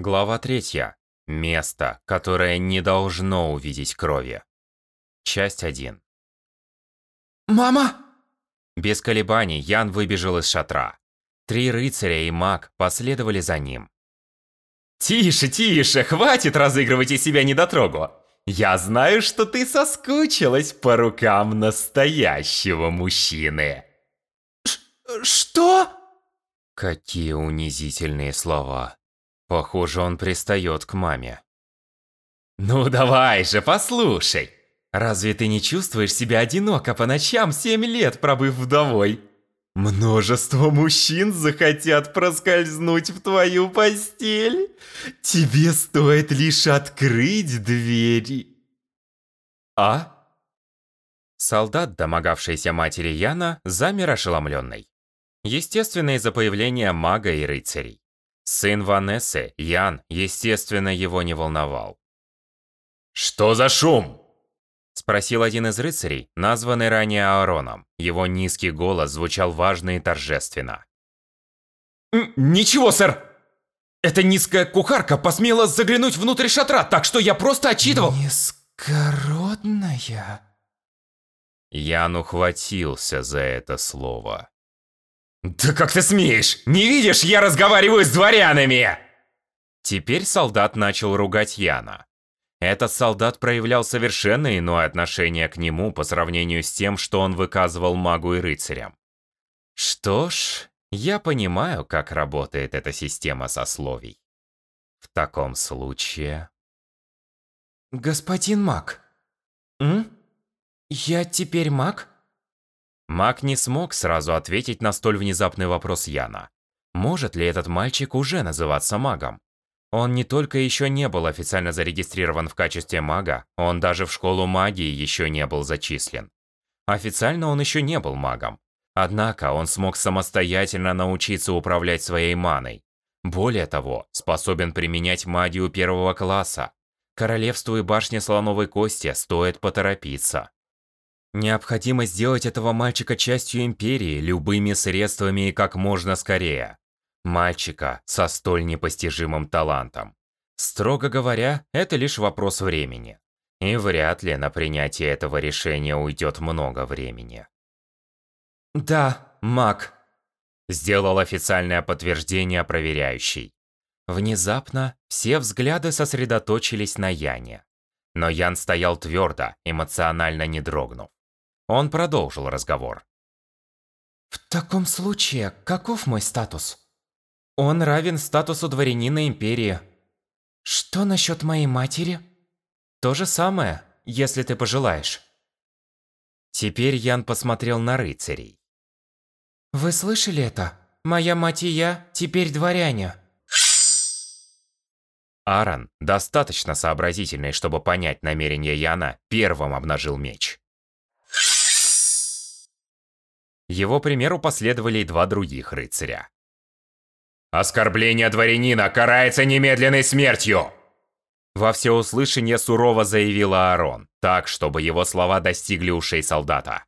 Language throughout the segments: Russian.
Глава третья. Место, которое не должно увидеть крови. Часть 1. Мама! Без колебаний Ян выбежал из шатра. Три рыцаря и маг последовали за ним. Тише, тише, хватит разыгрывать из себя недотрогу. Я знаю, что ты соскучилась по рукам настоящего мужчины. Что? Какие унизительные слова. Похоже, он пристает к маме. Ну давай же, послушай. Разве ты не чувствуешь себя одиноко по ночам, семь лет пробыв вдовой? Множество мужчин захотят проскользнуть в твою постель. Тебе стоит лишь открыть двери. А? Солдат, домогавшийся матери Яна, замер ошеломленный. Естественно, из-за появления мага и рыцарей. Сын Ванессы, Ян, естественно, его не волновал. «Что за шум?» Спросил один из рыцарей, названный ранее Аароном. Его низкий голос звучал важно и торжественно. «Ничего, сэр! Эта низкая кухарка посмела заглянуть внутрь шатра, так что я просто отчитывал...» Низкородная? Ян ухватился за это слово. «Да как ты смеешь? Не видишь, я разговариваю с дворянами!» Теперь солдат начал ругать Яна. Этот солдат проявлял совершенно иное отношение к нему по сравнению с тем, что он выказывал магу и рыцарям. Что ж, я понимаю, как работает эта система сословий. В таком случае... Господин маг. М? Я теперь маг? Маг не смог сразу ответить на столь внезапный вопрос Яна. Может ли этот мальчик уже называться магом? Он не только еще не был официально зарегистрирован в качестве мага, он даже в школу магии еще не был зачислен. Официально он еще не был магом. Однако он смог самостоятельно научиться управлять своей маной. Более того, способен применять магию первого класса. Королевству и башне Слоновой Кости стоит поторопиться. Необходимо сделать этого мальчика частью Империи любыми средствами и как можно скорее. Мальчика со столь непостижимым талантом. Строго говоря, это лишь вопрос времени. И вряд ли на принятие этого решения уйдет много времени. Да, маг. Сделал официальное подтверждение проверяющий. Внезапно все взгляды сосредоточились на Яне. Но Ян стоял твердо, эмоционально не дрогнув. Он продолжил разговор. В таком случае, каков мой статус? Он равен статусу дворянина Империи. Что насчет моей матери? То же самое, если ты пожелаешь. Теперь Ян посмотрел на рыцарей. Вы слышали это? Моя мать и я теперь дворяне. Аарон, достаточно сообразительный, чтобы понять намерение Яна, первым обнажил меч. Его примеру последовали и два других рыцаря. «Оскорбление дворянина карается немедленной смертью!» Во всеуслышание сурово заявил Аарон, так, чтобы его слова достигли ушей солдата.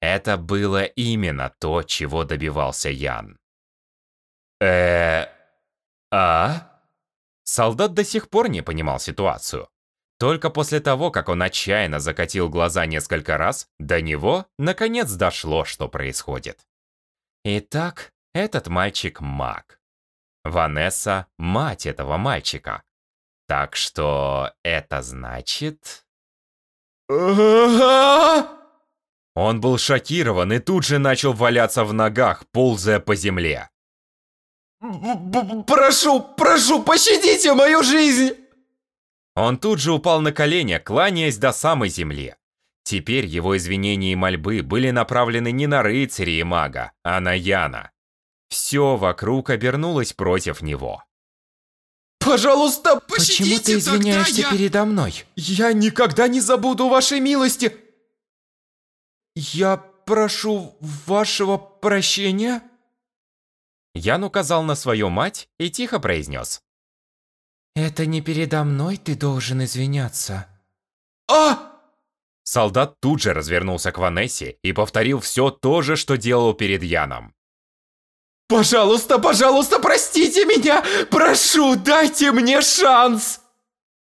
Это было именно то, чего добивался Ян. э А? Солдат до сих пор не понимал ситуацию. Только после того, как он отчаянно закатил глаза несколько раз, до него, наконец, дошло, что происходит. Итак, этот мальчик маг. Ванесса – мать этого мальчика. Так что это значит... Он был шокирован и тут же начал валяться в ногах, ползая по земле. Прошу, прошу, пощадите мою жизнь! Он тут же упал на колени, кланяясь до самой земли. Теперь его извинения и мольбы были направлены не на рыцаря и мага, а на Яна. Все вокруг обернулось против него. Пожалуйста, пощадите Почему ты извиняешься я... передо мной? Я никогда не забуду вашей милости. Я прошу вашего прощения. Ян указал на свою мать и тихо произнес. Это не передо мной ты должен извиняться. А! Солдат тут же развернулся к Ванессе и повторил все то же, что делал перед Яном. Пожалуйста, пожалуйста, простите меня! Прошу, дайте мне шанс!»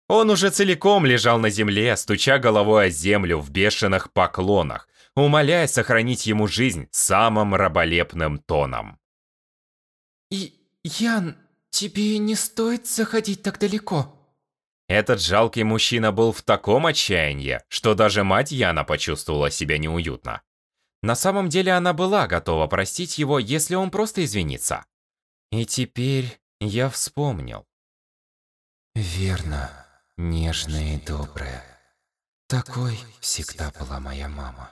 Он уже целиком лежал на земле, стуча головой о землю в бешеных поклонах, умоляя сохранить ему жизнь самым раболепным тоном. И... Ян, тебе не стоит заходить так далеко. Этот жалкий мужчина был в таком отчаянии, что даже мать Яна почувствовала себя неуютно. На самом деле она была готова простить его, если он просто извинится. И теперь я вспомнил. Верно, нежная и добрая. Такой всегда была моя мама.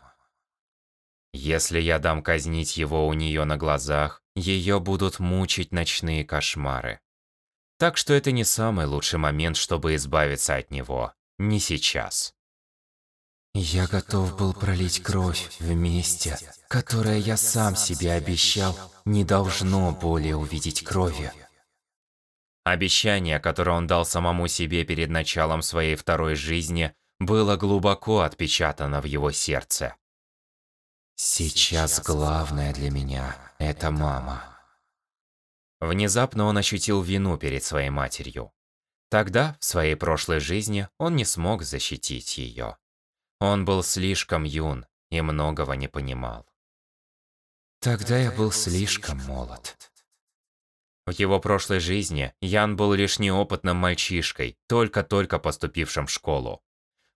Если я дам казнить его у нее на глазах, ее будут мучить ночные кошмары. Так что это не самый лучший момент, чтобы избавиться от него. Не сейчас. Я готов был пролить кровь в месте, которое я сам себе обещал, не должно более увидеть крови. Обещание, которое он дал самому себе перед началом своей второй жизни, было глубоко отпечатано в его сердце. Сейчас главное для меня – это мама. Внезапно он ощутил вину перед своей матерью. Тогда, в своей прошлой жизни, он не смог защитить ее. Он был слишком юн и многого не понимал. Тогда я был слишком молод. В его прошлой жизни Ян был лишь неопытным мальчишкой, только-только поступившим в школу.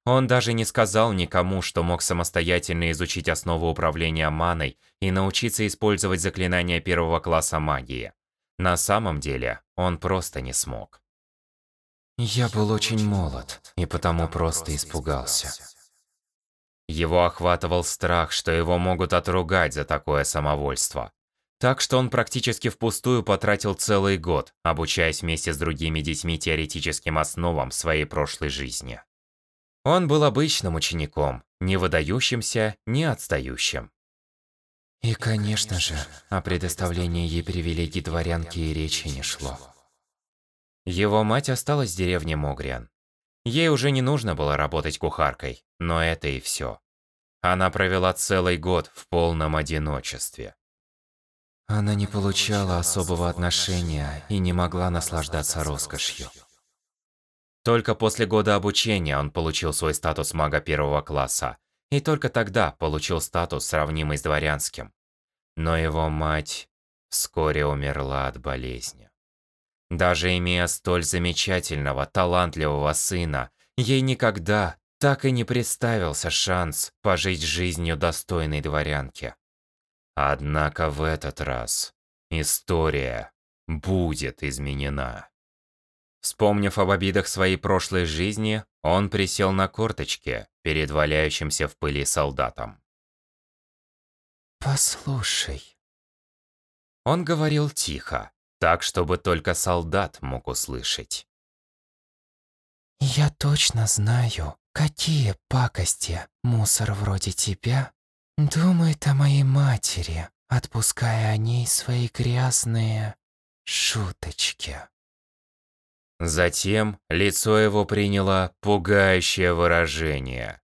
Он даже не сказал никому, что мог самостоятельно изучить основу управления маной и научиться использовать заклинания первого класса магии. На самом деле, он просто не смог. Я был очень молод, и потому просто испугался. Его охватывал страх, что его могут отругать за такое самовольство. Так что он практически впустую потратил целый год, обучаясь вместе с другими детьми теоретическим основам своей прошлой жизни. Он был обычным учеником, не выдающимся, не отстающим. И, конечно же, о предоставлении ей привилегий дворянки и речи не шло. Его мать осталась в деревне Могриан. Ей уже не нужно было работать кухаркой, но это и все. Она провела целый год в полном одиночестве. Она не получала особого отношения и не могла наслаждаться роскошью. Только после года обучения он получил свой статус мага первого класса, и только тогда получил статус, сравнимый с дворянским. Но его мать вскоре умерла от болезни. Даже имея столь замечательного, талантливого сына, ей никогда так и не представился шанс пожить жизнью достойной дворянки. Однако в этот раз история будет изменена. Вспомнив об обидах своей прошлой жизни, он присел на корточки перед валяющимся в пыли солдатом. «Послушай». Он говорил тихо, так, чтобы только солдат мог услышать. «Я точно знаю, какие пакости мусор вроде тебя думает о моей матери, отпуская о ней свои грязные шуточки». Затем лицо его приняло пугающее выражение.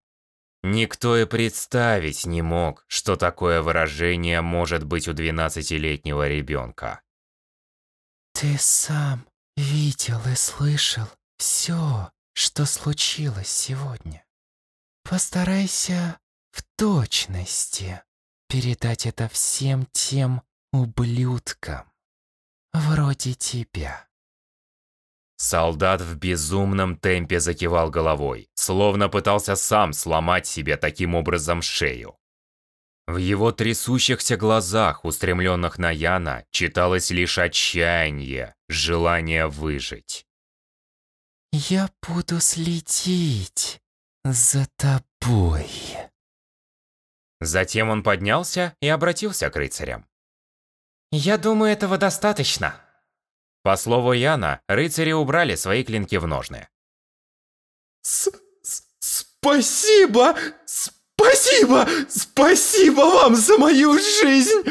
Никто и представить не мог, что такое выражение может быть у 12-летнего ребенка. «Ты сам видел и слышал все, что случилось сегодня. Постарайся в точности передать это всем тем ублюдкам, вроде тебя». Солдат в безумном темпе закивал головой, словно пытался сам сломать себе таким образом шею. В его трясущихся глазах, устремленных на Яна, читалось лишь отчаяние, желание выжить. «Я буду следить за тобой». Затем он поднялся и обратился к рыцарям. «Я думаю, этого достаточно». По слову Яна, рыцари убрали свои клинки в ножны. С -с «Спасибо! Спасибо! Спасибо вам за мою жизнь!»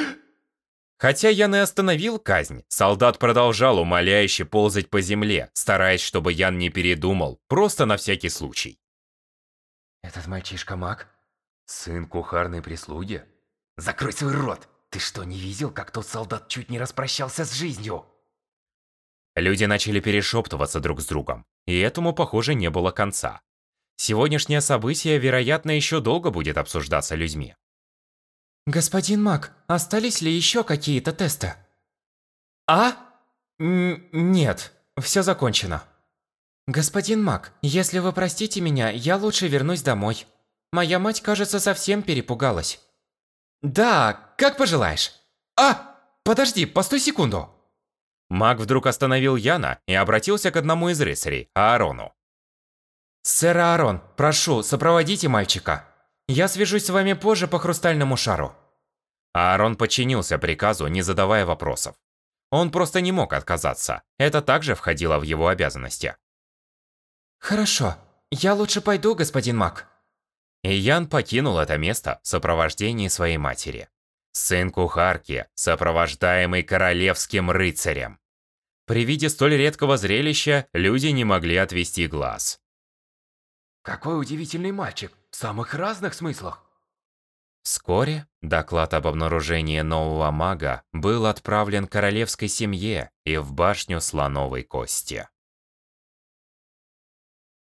Хотя Ян и остановил казнь, солдат продолжал умоляюще ползать по земле, стараясь, чтобы Ян не передумал, просто на всякий случай. «Этот мальчишка маг? Сын кухарной прислуги? Закрой свой рот! Ты что, не видел, как тот солдат чуть не распрощался с жизнью? Люди начали перешептываться друг с другом, и этому, похоже, не было конца. Сегодняшнее событие, вероятно, еще долго будет обсуждаться людьми. Господин Мак, остались ли еще какие-то тесты? А? Н нет, все закончено. Господин Мак, если вы простите меня, я лучше вернусь домой. Моя мать, кажется, совсем перепугалась. Да, как пожелаешь. А, подожди, постой секунду. Маг вдруг остановил Яна и обратился к одному из рыцарей, Аарону. «Сэр Аарон, прошу, сопроводите мальчика. Я свяжусь с вами позже по хрустальному шару». Аарон подчинился приказу, не задавая вопросов. Он просто не мог отказаться. Это также входило в его обязанности. «Хорошо. Я лучше пойду, господин Мак». И Ян покинул это место в сопровождении своей матери. Сын кухарки, сопровождаемый королевским рыцарем. При виде столь редкого зрелища люди не могли отвести глаз. Какой удивительный мальчик, в самых разных смыслах. Вскоре доклад об обнаружении нового мага был отправлен королевской семье и в башню слоновой кости.